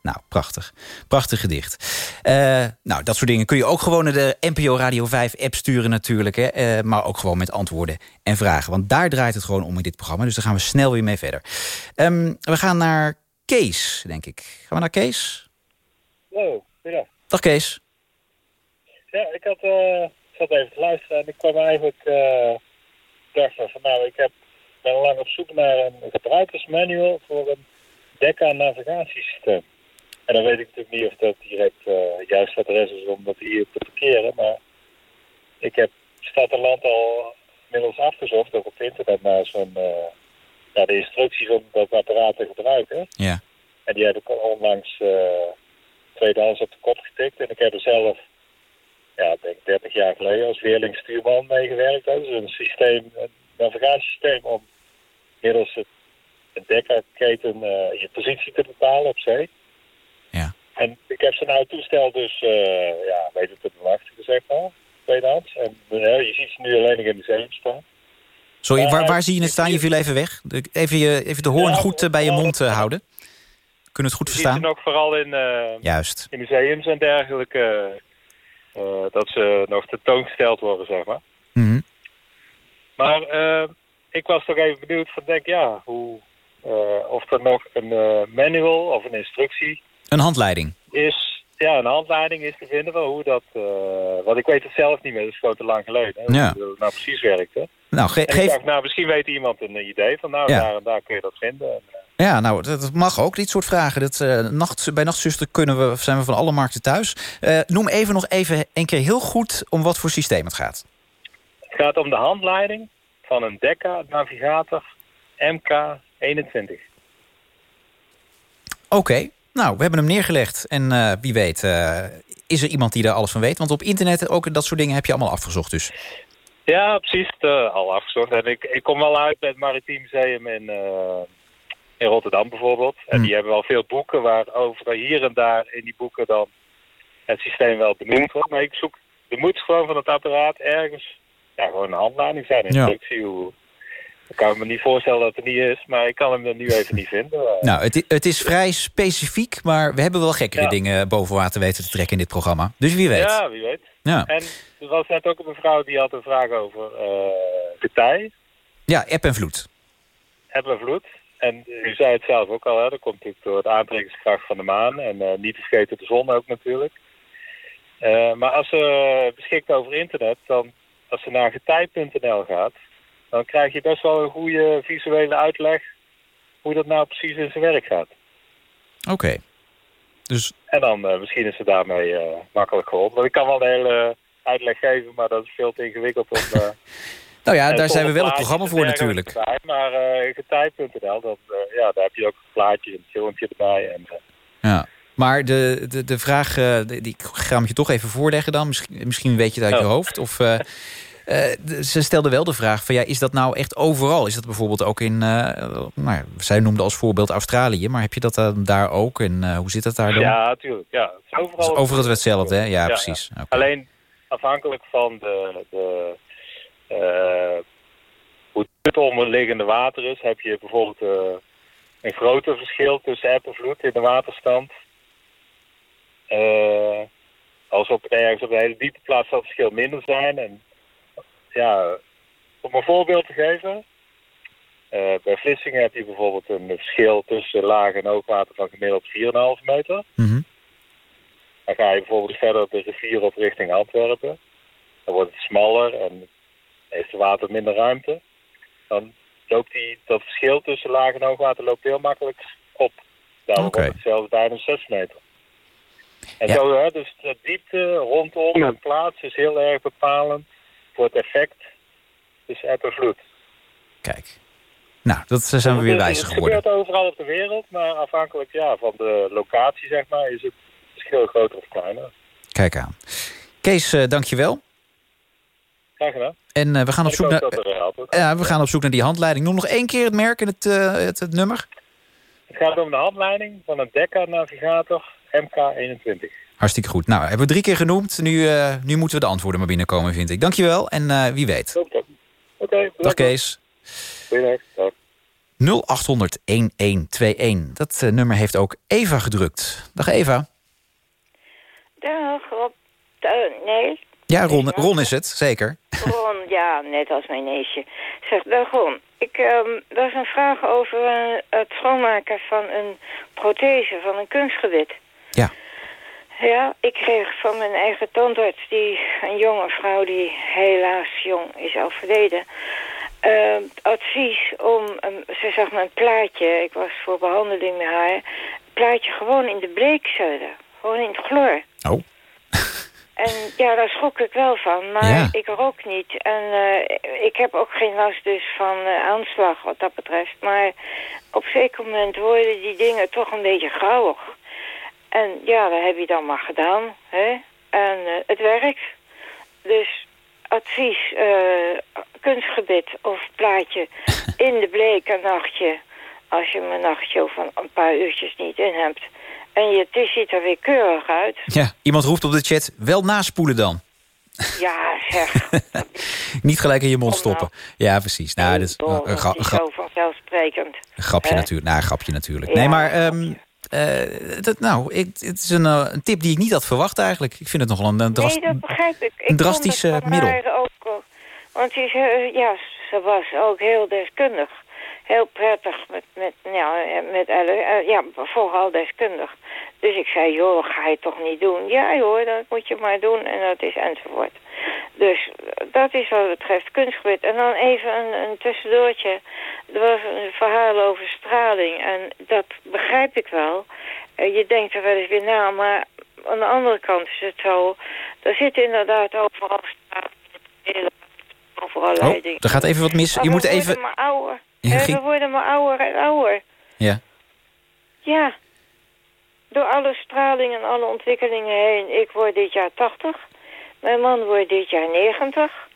Nou, prachtig. Prachtig gedicht. Eh, nou, dat soort dingen kun je ook gewoon naar de NPO Radio 5 app sturen natuurlijk. Hè? Eh, maar ook gewoon met antwoorden en vragen. Want daar draait het gewoon om in dit programma. Dus daar gaan we snel weer mee verder. Ehm, we gaan naar Kees, denk ik. Gaan we naar Kees? Hallo, ja. Dag Kees. Ja, ik had, eh, zat even te luisteren en ik kwam eigenlijk, dacht van, nou, ik heb, ben lang op zoek naar een gebruikersmanual voor een Decca navigatiesysteem. En dan weet ik natuurlijk niet of dat direct het juiste adres is om dat hier te parkeren, maar ik heb stad en land al inmiddels afgezocht, ook op het internet, naar zo'n, naar de instructies om dat apparaat te gebruiken. Ja. En die heb ik onlangs eh tweedehands op de kop getikt. En ik heb er zelf, ja, ik denk 30 jaar geleden als leerling stuurman meegewerkt. hè. Dus een systeem, een navigatiesysteem om middels het, een dekkerketen eh, je positie te bepalen op zee. Ja. En ik heb ze nou toestel dus, eh, ja, weet het te bemachtigen, zeg maar, tweedehands. En eh, je ziet ze nu alleen nog in de zee staan. Sorry, waar, waar zie je het staan? Je viel even weg. Even, je, even de hoorn goed bij je mond houden. Kunnen we het goed Je ziet ze verstaan? nog vooral in, eh, Juist. in museums en dergelijke, eh, dat ze nog tentoongesteld worden, zeg maar. Mhm. Maar eh, ik was toch even benieuwd van, denk ja, hoe, eh, of er nog een eh, manual of een instructie Een handleiding. is, ja, een handleiding is te vinden van hoe dat... eh want ik weet het zelf niet meer, dat is gewoon te lang geleden. hè, Ja. Hoe dat nou precies werkte. Nou, ge- en ik geef... dacht, nou, misschien weet iemand een idee van... nou, Ja. daar en daar kun je dat vinden. En, eh, Ja, nou, dat mag ook, dit soort vragen. Dat, eh, nacht, bij Nachtzuster kunnen we, zijn we van alle markten thuis. Eh, noem even nog even een keer heel goed om wat voor systeem het gaat. Het gaat om de handleiding van een Decca Navigator MK21. Oké, nou, we hebben hem neergelegd. En eh, wie weet, is er iemand die daar alles van weet? Want op internet ook dat soort dingen heb je allemaal afgezocht dus. Ja, precies. al afgezocht. En ik, ik kom wel uit bij het Maritiem Museum in, eh, in Rotterdam bijvoorbeeld. En die hebben wel veel boeken waarover hier en daar in die boeken dan het systeem wel benoemd wordt. Maar ik zoek, er moet gewoon van het apparaat ergens ja, gewoon een handleiding zijn. Ja. instructie. Hoe, ik kan me niet voorstellen dat het er niet is, maar ik kan hem er nu even niet vinden. <laughs> Nou, het, het is vrij specifiek, maar we hebben wel gekkere Ja. dingen boven water weten te trekken in dit programma. Dus wie weet. Ja, wie weet. Ja. En er was net ook een mevrouw die had een vraag over eh getij. Ja, eb en vloed. eb en vloed. En u zei het zelf ook al, hè, dat komt natuurlijk door de aantrekkingskracht van de maan. En eh, niet te vergeten de zon ook natuurlijk. Eh, maar als ze beschikt over internet, dan als ze naar getij.nl gaat... dan krijg je best wel een goede visuele uitleg hoe dat nou precies in zijn werk gaat. Oké. Dus En dan eh, misschien is ze daarmee eh, makkelijk geholpen. Want ik kan wel een hele uitleg geven, maar dat is veel te ingewikkeld om... <laughs> Nou ja, en daar zijn we wel het programma en voor natuurlijk. erbij. Maar eh getij.nl, dat, ja, daar heb je ook een plaatje, een filmpje erbij. En, eh, Ja. Maar de, de, de vraag, eh, die, ik ga je toch even voorleggen dan. Misschien, misschien weet je het uit je Oh. hoofd. Of, eh, <laughs> ze stelde wel de vraag van ja, is dat nou echt overal? Is dat bijvoorbeeld ook in, nou, zij noemde als voorbeeld Australië. Maar heb je dat dan daar ook? En hoe zit dat daar dan? Ja, natuurlijk. Ja, is overal, Het overal hetzelfde, hè? Ja, precies. Alleen afhankelijk van de, de, hoe het onderliggende water is, heb je bijvoorbeeld eh, een groter verschil tussen eb en vloed in de waterstand. Eh, als op ergens op een hele diepe plaats zal het verschil minder zijn. En ja, om een voorbeeld te geven. eh, bij Vlissingen heb je bijvoorbeeld een verschil tussen laag en hoogwater van gemiddeld 4,5 meter. Mhm. Dan ga je bijvoorbeeld verder de rivier op richting Antwerpen. Dan wordt het smaller en heeft het water minder ruimte. Dan loopt die, dat verschil tussen laag en hoogwater loopt heel makkelijk op. Daarom Oké. wordt het zelfs bijna 6 meter. En Ja. zo, hè, dus de diepte rondom een plaats is heel erg bepalend voor het effect tussen eb en vloed. Kijk. Nou, dat zijn we weer is- wijzer Het geworden. gebeurt overal op de wereld, maar afhankelijk ja, van de locatie, zeg maar, is het verschil groter of kleiner. Kijk aan. Kees, eh dank je wel. Graag gedaan. En eh, we gaan op Ik zoek naar... Ja, we gaan op zoek naar die handleiding. Noem nog één keer het merk en het, eh, het, het nummer. Het gaat om de handleiding van een Decca Navigator MK21. Hartstikke goed. Nou, hebben we drie keer genoemd. Nu, eh, nu moeten we de antwoorden maar binnenkomen, vind ik. Dankjewel en eh, wie weet. Oké, okay, Dag Kees. Goedendag. Dag. 0800 1121. Dat nummer heeft ook Eva gedrukt. Dag Eva. Dag Rob. Nee, Ja, Ron, Ron is het, zeker. Ron, ja, net als mijn neefje. Zeg, dag Ron. Ik, ehm er is een vraag over eh, het schoonmaken van een prothese, van een kunstgebit. Ja. Ja, ik kreeg van mijn eigen tandarts, die, een jonge vrouw die helaas jong is overleden, eh, advies om, ze zag me een plaatje, ik was voor behandeling met haar, een plaatje gewoon in de bleekzuilen, gewoon in het chloor. Oh. En ja, daar schrok ik wel van, maar Ja. ik rook niet. En eh, ik heb ook geen last dus van eh, aanslag wat dat betreft. Maar op zeker moment worden die dingen toch een beetje grauwig. En ja, dat heb je dan maar gedaan. Hè? En eh, het werkt. Dus advies, eh, kunstgebit of plaatje <laughs> in de bleek een nachtje. Als je hem een nachtje of een, een paar uurtjes niet in hebt. En je, het ziet er weer keurig uit. Ja, iemand roept op de chat, wel naspoelen dan. Ja, zeg. <laughs> Niet gelijk in je mond stoppen. Ja, precies. Nou, dat is Oh, een, zo vanzelfsprekend. een grapje natuurlijk. Nou, een grapje natuurlijk. Ja, Nee, maar ehm, eh, dat, nou, ik, het is een, eh, een tip die ik niet had verwacht eigenlijk. Ik vind het nogal een, een dras- Nee, dat begrijp ik. ik een drastisch eh, middel. Ook, eh, want ze, ja, ze was ook heel deskundig. Heel prettig met, met, ja, met Elle, eh, ja, vooral deskundig. Dus ik zei, joh, ga je toch niet doen? Ja joh, dat moet je maar doen en dat is enzovoort. Dus dat is wat betreft kunstgebied. En dan even een, een tussendoortje. Er was een verhaal over straling en dat begrijp ik wel. Eh, je denkt er wel eens weer na, maar aan de andere kant is het zo... er zitten inderdaad overal straling, overal Oh, leidingen. er gaat even wat mis. Je moet even... maar ouder. Ja, ging- We worden maar ouder en ouder. Ja. Ja. Door alle straling en alle ontwikkelingen heen. Ik word dit jaar 80. Mijn man wordt dit jaar 90.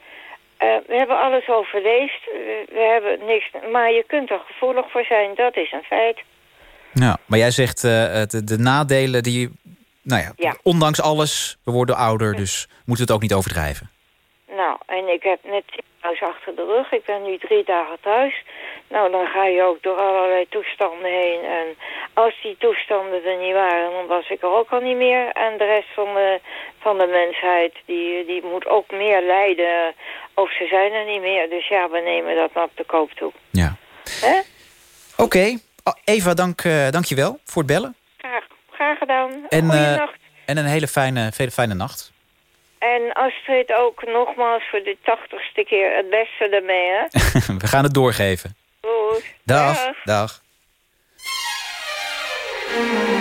Eh, we hebben alles overleefd. We, we hebben niks... Maar je kunt er gevoelig voor zijn. Dat is een feit. Ja, maar jij zegt eh, de, de nadelen die... Nou ja, Ja. ondanks alles, we worden ouder, dus moeten we het ook niet overdrijven. Nou, en ik heb net thuis achter de rug. Ik ben nu drie dagen thuis. Nou, dan ga je ook door allerlei toestanden heen. En als die toestanden er niet waren, dan was ik er ook al niet meer. En de rest van de, van de mensheid, die, die moet ook meer lijden. Of ze zijn er niet meer. Dus ja, we nemen dat maar op de koop toe. Ja. Oké, Oh, Eva, dank, eh, dank je wel voor het bellen. Graag, graag gedaan. En, eh, en een hele fijne, hele fijne nacht. En Astrid ook nogmaals voor de tachtigste keer het beste ermee, hè? <laughs> we gaan het doorgeven. Goed. Dag, dag. when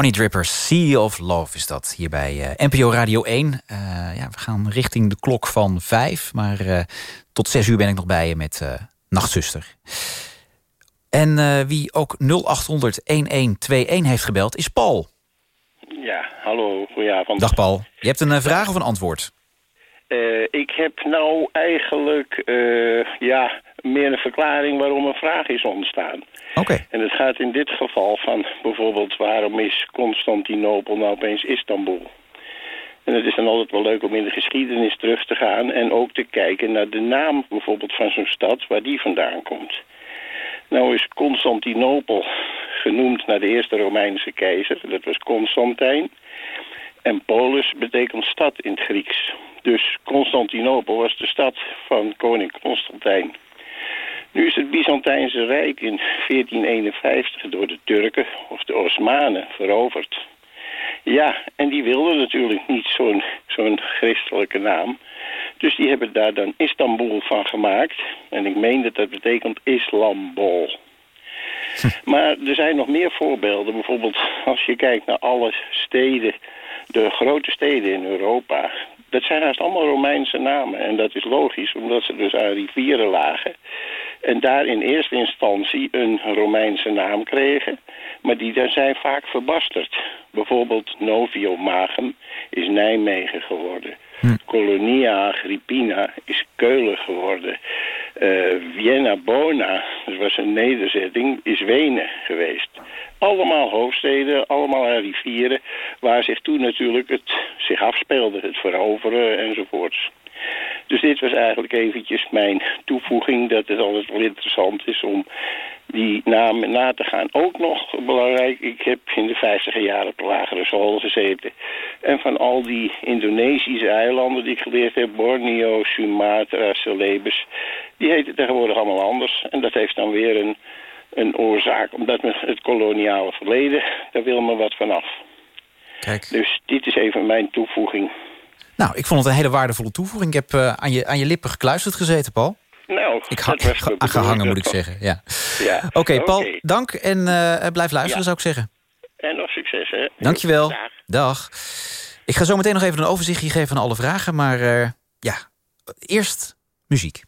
Honey Drippers, Sea of Love is dat hier bij eh, NPO Radio 1. Eh, ja, we gaan richting de klok van vijf. Maar eh, tot zes uur ben ik nog bij je met Nachtzuster. En wie ook 0800-1121 heeft gebeld is Paul. Ja, hallo, goedenavond. Dag Paul. Je hebt een vraag of een antwoord? Ik heb nou eigenlijk, ja, meer een verklaring waarom een vraag is ontstaan. Oké. En het gaat in dit geval van bijvoorbeeld waarom is Constantinopel nou opeens Istanbul? En het is dan altijd wel leuk om in de geschiedenis terug te gaan en ook te kijken naar de naam bijvoorbeeld van zo'n stad waar die vandaan komt. Nou is Constantinopel genoemd naar de eerste Romeinse keizer, dat was Constantijn. En Polis betekent stad in het Grieks. Dus Constantinopel was de stad van koning Constantijn. Nu is het Byzantijnse Rijk in 1451 door de Turken of de Osmanen veroverd. Ja, en die wilden natuurlijk niet zo'n zo'n christelijke naam. Dus die hebben daar dan Istanbul van gemaakt. En ik meen dat dat betekent Islambol. <laughs> Maar er zijn nog meer voorbeelden. Bijvoorbeeld als je kijkt naar alle steden, de grote steden in Europa. Dat zijn haast allemaal Romeinse namen. En dat is logisch, omdat ze dus aan rivieren lagen. En daar in eerste instantie een Romeinse naam kregen. Maar die daar zijn vaak verbasterd. Bijvoorbeeld Noviomagum is Nijmegen geworden. Colonia Agrippina is Keulen geworden. Eh, Vienna Bona, dat was een nederzetting, is Wenen geweest. Allemaal hoofdsteden, allemaal aan rivieren... waar zich toen natuurlijk het zich afspeelde, het veroveren enzovoorts. Dus dit was eigenlijk eventjes mijn toevoeging... dat het altijd wel interessant is om die namen na te gaan. Ook nog belangrijk, ik heb in de vijftiger jaren op de lagere school gezeten. En van al die Indonesische eilanden die ik geleerd heb... Borneo, Sumatra, Celebes... die heten tegenwoordig allemaal anders. En dat heeft dan weer een, een oorzaak. Omdat men het koloniale verleden, daar wil men wat vanaf. Kijk. Dus dit is even mijn toevoeging. Nou, ik vond het een hele waardevolle toevoeging. Ik heb eh, aan, je, aan je lippen gekluisterd gezeten, Paul. Nou, Ik ha dat was de aan gehangen, moet ik zeggen. Ja. Ja. Oké, Paul, dank en eh, blijf luisteren, Ja. zou ik zeggen. En nog succes, hè. Dankjewel. Dag. Dag. Ik ga zo meteen nog even een overzichtje geven van alle vragen. Maar eh, ja, eerst muziek.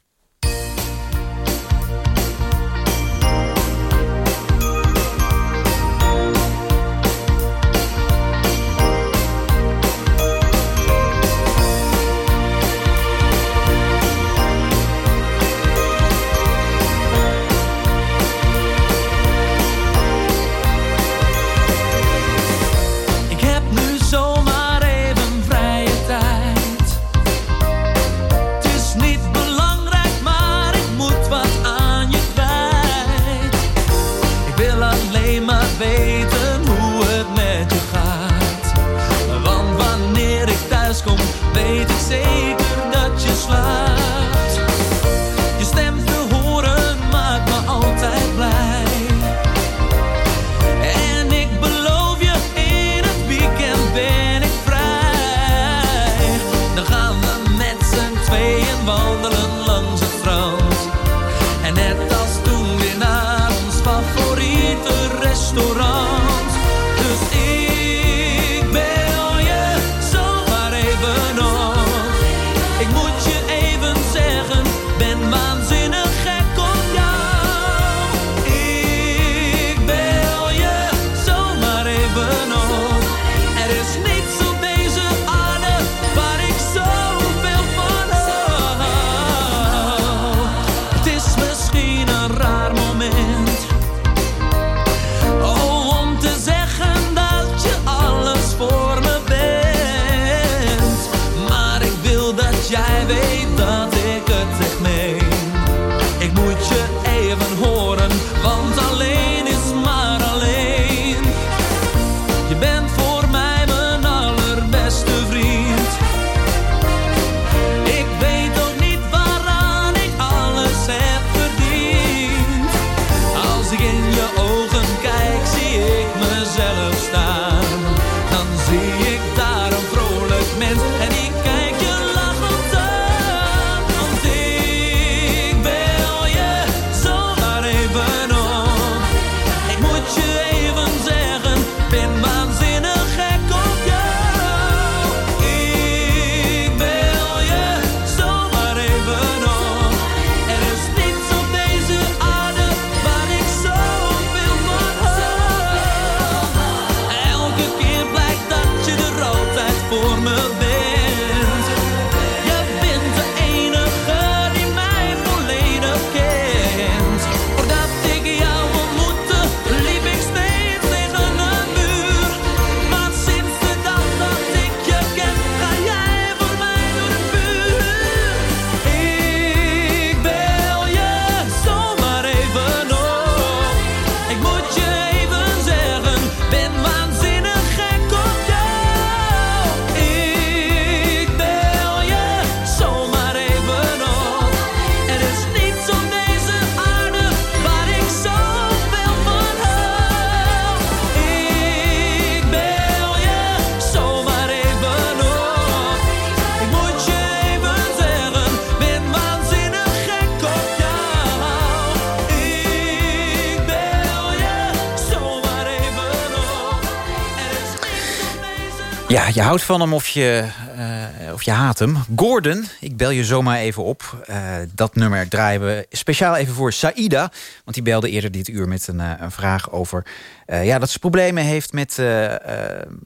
Ja, je houdt van hem of je, eh, of je haat hem. Gordon, ik bel je zomaar even op. Eh, dat nummer draaien we speciaal even voor Saïda. Want die belde eerder dit uur met een, eh, een vraag over... ja, dat ze problemen heeft met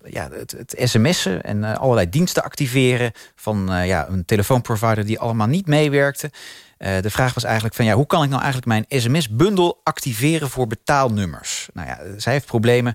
ja, het, het sms'en... en allerlei diensten activeren van ja, een telefoonprovider... die allemaal niet meewerkte. De vraag was eigenlijk van ja, hoe kan ik nou eigenlijk mijn sms-bundel activeren voor betaalnummers? Nou ja, zij heeft problemen.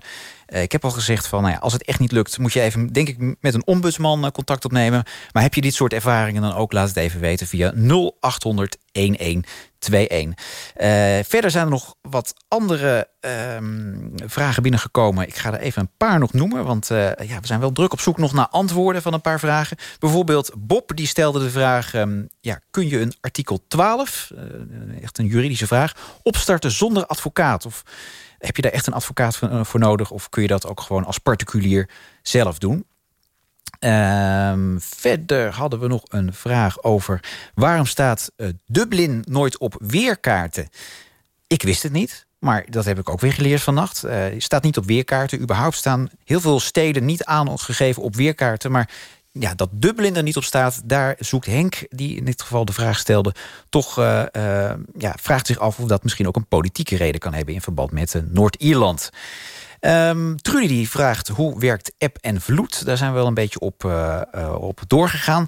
Eh, ik heb al gezegd van nou ja, als het echt niet lukt, moet je even, denk ik, met een ombudsman eh, contact opnemen. Maar heb je dit soort ervaringen dan ook, laat het even weten via 0800 1121. Eh, verder zijn er nog wat andere ehm, vragen binnengekomen. Ik ga er even een paar nog noemen, want ja, we zijn wel druk op zoek nog naar antwoorden van een paar vragen. Bijvoorbeeld Bob, die stelde de vraag, ehm, ja, kun je een artikel 12, eh, echt een juridische vraag, opstarten zonder advocaat? Of heb je daar echt een advocaat voor, eh, voor nodig? Of kun je dat ook gewoon als particulier zelf doen? Ehm, verder hadden we nog een vraag over... waarom staat eh, Dublin nooit op weerkaarten? Ik wist het niet, maar dat heb ik ook weer geleerd vannacht. Het staat niet op weerkaarten. Überhaupt staan heel veel steden niet aangegeven op weerkaarten... maar ja, dat Dublin er niet op staat, daar zoekt Henk... die in dit geval de vraag stelde... toch eh, ja, vraagt zich af of dat misschien ook een politieke reden kan hebben... in verband met eh, Noord-Ierland. Ehm, Trudy die vraagt hoe werkt app en vloed. Daar zijn we wel een beetje op, op doorgegaan.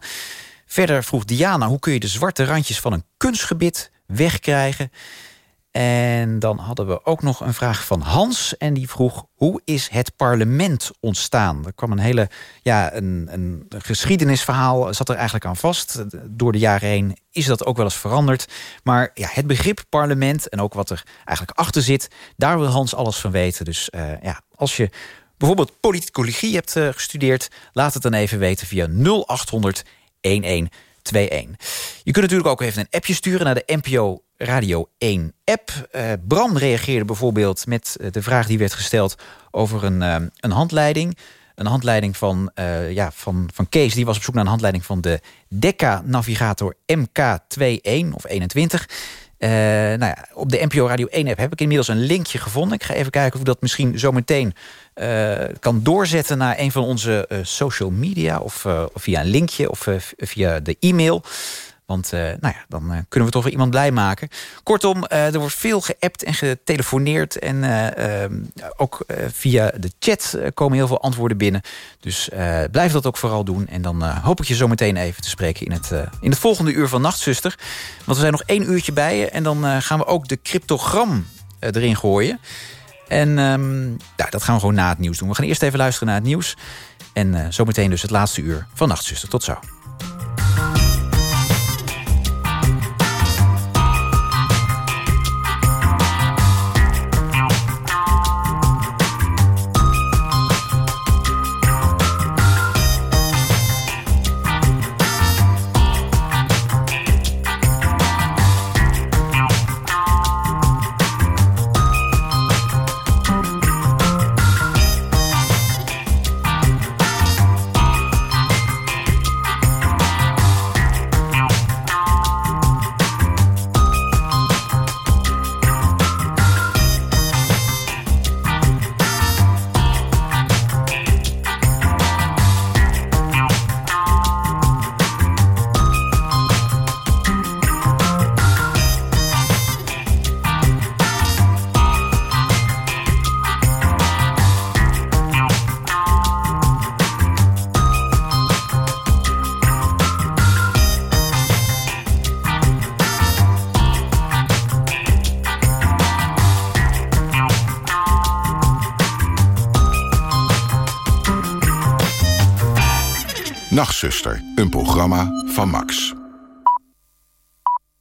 Verder vroeg Diana hoe kun je de zwarte randjes van een kunstgebit wegkrijgen. En dan hadden we ook nog een vraag van Hans. En die vroeg, hoe is het parlement ontstaan? Er kwam een hele, ja, een, een geschiedenisverhaal zat er eigenlijk aan vast. Door de jaren heen is dat ook wel eens veranderd. Maar ja, het begrip parlement en ook wat er eigenlijk achter zit... daar wil Hans alles van weten. Dus eh, ja, als je bijvoorbeeld politicologie hebt eh, gestudeerd... laat het dan even weten via 0800 1121. Je kunt natuurlijk ook even een appje sturen naar de NPO Radio 1 app. Eh, Bram reageerde bijvoorbeeld met eh, de vraag die werd gesteld over een, eh, een handleiding. Een handleiding van, ja, van, van Kees. Die was op zoek naar een handleiding van de Decca Navigator MK21 of 21. Eh, nou ja, op de NPO Radio 1 app heb ik inmiddels een linkje gevonden. Ik ga even kijken of ik dat misschien zometeen kan doorzetten naar een van onze social media. Of, of via een linkje of via de e-mail. Want eh, nou ja, dan eh, kunnen we toch weer iemand blij maken. Kortom, eh, er wordt veel geappt en getelefoneerd. En eh, ehm, ook via de chat komen heel veel antwoorden binnen. Dus blijf dat ook vooral doen. En dan hoop ik je zo meteen even te spreken in het, in het volgende uur van Nachtzuster. Want we zijn nog één uurtje bij je. En dan gaan we ook de cryptogram erin gooien. En ehm, ja, dat gaan we gewoon na het nieuws doen. We gaan eerst even luisteren naar het nieuws. En zometeen dus het laatste uur van Nachtzuster. Tot zo.